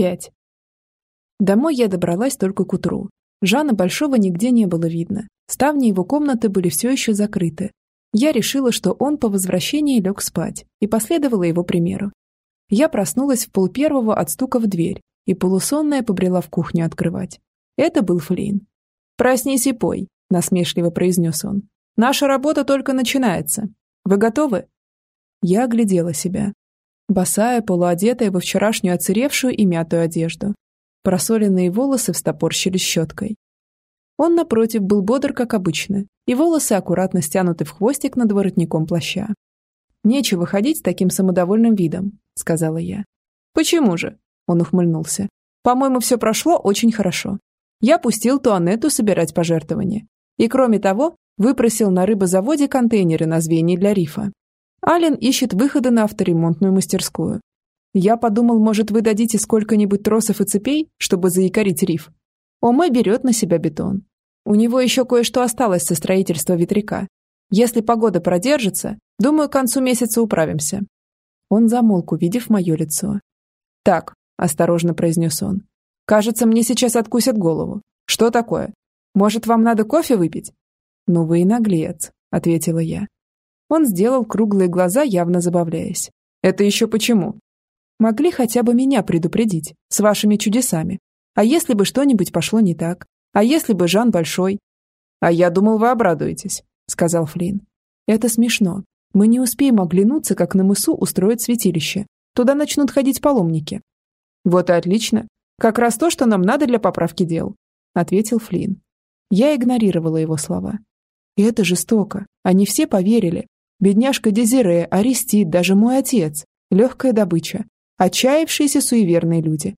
5. Домой я добралась только к утру. Жана Большого нигде не было видно. Ставни его комнаты были все еще закрыты. Я решила, что он по возвращении лег спать, и последовала его примеру. Я проснулась в полпервого от стука в дверь, и полусонная побрела в кухню открывать. Это был Флин. «Проснись и пой», – насмешливо произнес он. «Наша работа только начинается. Вы готовы?» Я оглядела себя босая, полуодетая во вчерашнюю оцаревшую и мятую одежду. Просоленные волосы встопорщили щеткой. Он, напротив, был бодр, как обычно, и волосы аккуратно стянуты в хвостик над воротником плаща. «Нечего ходить с таким самодовольным видом», — сказала я. «Почему же?» — он ухмыльнулся. «По-моему, все прошло очень хорошо. Я пустил Туанетту собирать пожертвования. И, кроме того, выпросил на рыбозаводе контейнеры на звенья для рифа. Ален ищет выходы на авторемонтную мастерскую. Я подумал, может, вы дадите сколько-нибудь тросов и цепей, чтобы заякорить риф. Оме берет на себя бетон. У него еще кое-что осталось со строительства ветряка. Если погода продержится, думаю, к концу месяца управимся. Он замолк, увидев мое лицо. «Так», – осторожно произнес он. «Кажется, мне сейчас откусят голову. Что такое? Может, вам надо кофе выпить?» «Ну вы и наглец», – ответила я. Он сделал круглые глаза, явно забавляясь. «Это еще почему?» «Могли хотя бы меня предупредить, с вашими чудесами. А если бы что-нибудь пошло не так? А если бы Жан Большой?» «А я думал, вы обрадуетесь», — сказал Флинн. «Это смешно. Мы не успеем оглянуться, как на мысу устроят святилище. Туда начнут ходить паломники». «Вот и отлично. Как раз то, что нам надо для поправки дел», — ответил Флинн. Я игнорировала его слова. И это жестоко. Они все поверили, Бедняжка Дезире, Арестит, даже мой отец. Легкая добыча. Отчаявшиеся суеверные люди.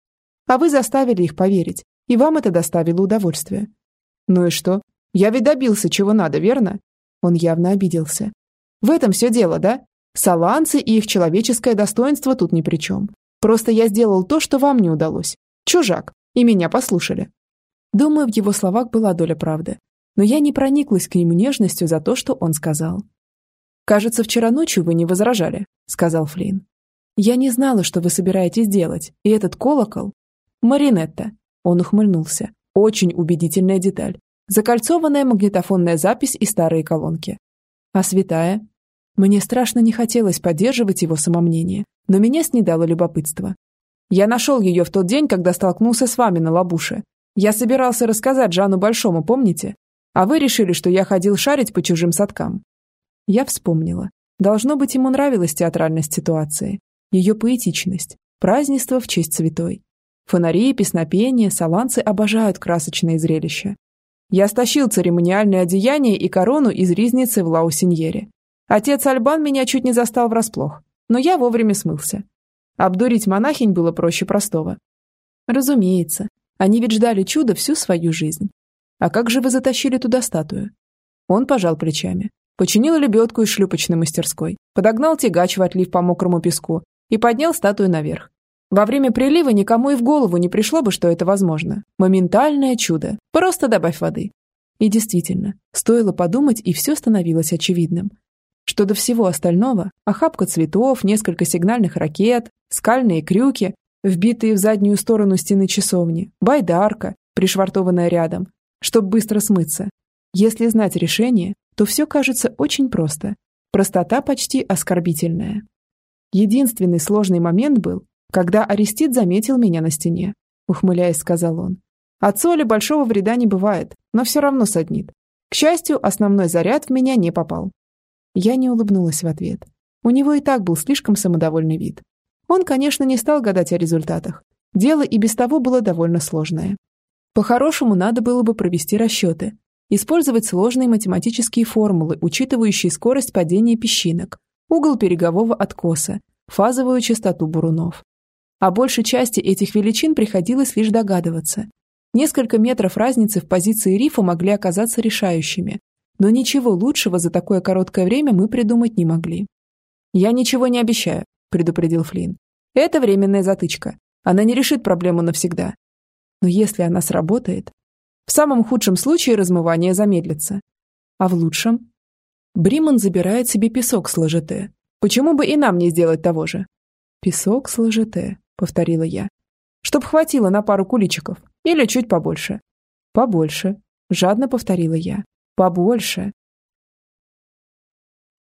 А вы заставили их поверить, и вам это доставило удовольствие. Ну и что? Я ведь добился, чего надо, верно? Он явно обиделся. В этом все дело, да? Саланцы и их человеческое достоинство тут ни при чем. Просто я сделал то, что вам не удалось. Чужак. И меня послушали. Думаю, в его словах была доля правды. Но я не прониклась к нему нежностью за то, что он сказал. «Кажется, вчера ночью вы не возражали», — сказал Флинн. «Я не знала, что вы собираетесь делать, и этот колокол...» «Маринетта», — он ухмыльнулся. «Очень убедительная деталь. Закольцованная магнитофонная запись и старые колонки». «А святая?» Мне страшно не хотелось поддерживать его самомнение, но меня снедало любопытство. «Я нашел ее в тот день, когда столкнулся с вами на лабуше. Я собирался рассказать Жану Большому, помните? А вы решили, что я ходил шарить по чужим садкам. Я вспомнила. Должно быть, ему нравилась театральность ситуации, ее поэтичность, празднество в честь святой. Фонари, песнопения, саланцы обожают красочные зрелища. Я стащил церемониальное одеяние и корону из ризницы в Лаусиньере. Отец Альбан меня чуть не застал врасплох, но я вовремя смылся. Обдурить монахинь было проще простого. Разумеется, они ведь ждали чуда всю свою жизнь. А как же вы затащили туда статую? Он пожал плечами. Починил лебедку из шлюпочной мастерской, подогнал тягач в отлив по мокрому песку и поднял статую наверх. Во время прилива никому и в голову не пришло бы, что это возможно. Моментальное чудо. Просто добавь воды. И действительно, стоило подумать, и все становилось очевидным. Что до всего остального, охапка цветов, несколько сигнальных ракет, скальные крюки, вбитые в заднюю сторону стены часовни, байдарка, пришвартованная рядом, чтобы быстро смыться. Если знать решение, то все кажется очень просто. Простота почти оскорбительная. Единственный сложный момент был, когда Арестит заметил меня на стене. Ухмыляясь, сказал он. От соли большого вреда не бывает, но все равно саднит. К счастью, основной заряд в меня не попал. Я не улыбнулась в ответ. У него и так был слишком самодовольный вид. Он, конечно, не стал гадать о результатах. Дело и без того было довольно сложное. По-хорошему, надо было бы провести расчеты, использовать сложные математические формулы, учитывающие скорость падения песчинок, угол берегового откоса, фазовую частоту бурунов. О большей части этих величин приходилось лишь догадываться. Несколько метров разницы в позиции рифа могли оказаться решающими, но ничего лучшего за такое короткое время мы придумать не могли. «Я ничего не обещаю», – предупредил Флинн. «Это временная затычка. Она не решит проблему навсегда. Но если она сработает, в самом худшем случае размывание замедлится. А в лучшем? Бриман забирает себе песок с ложете. Почему бы и нам не сделать того же? Песок с ложете, повторила я. Чтоб хватило на пару куличиков. Или чуть побольше. Побольше. Жадно повторила я. Побольше.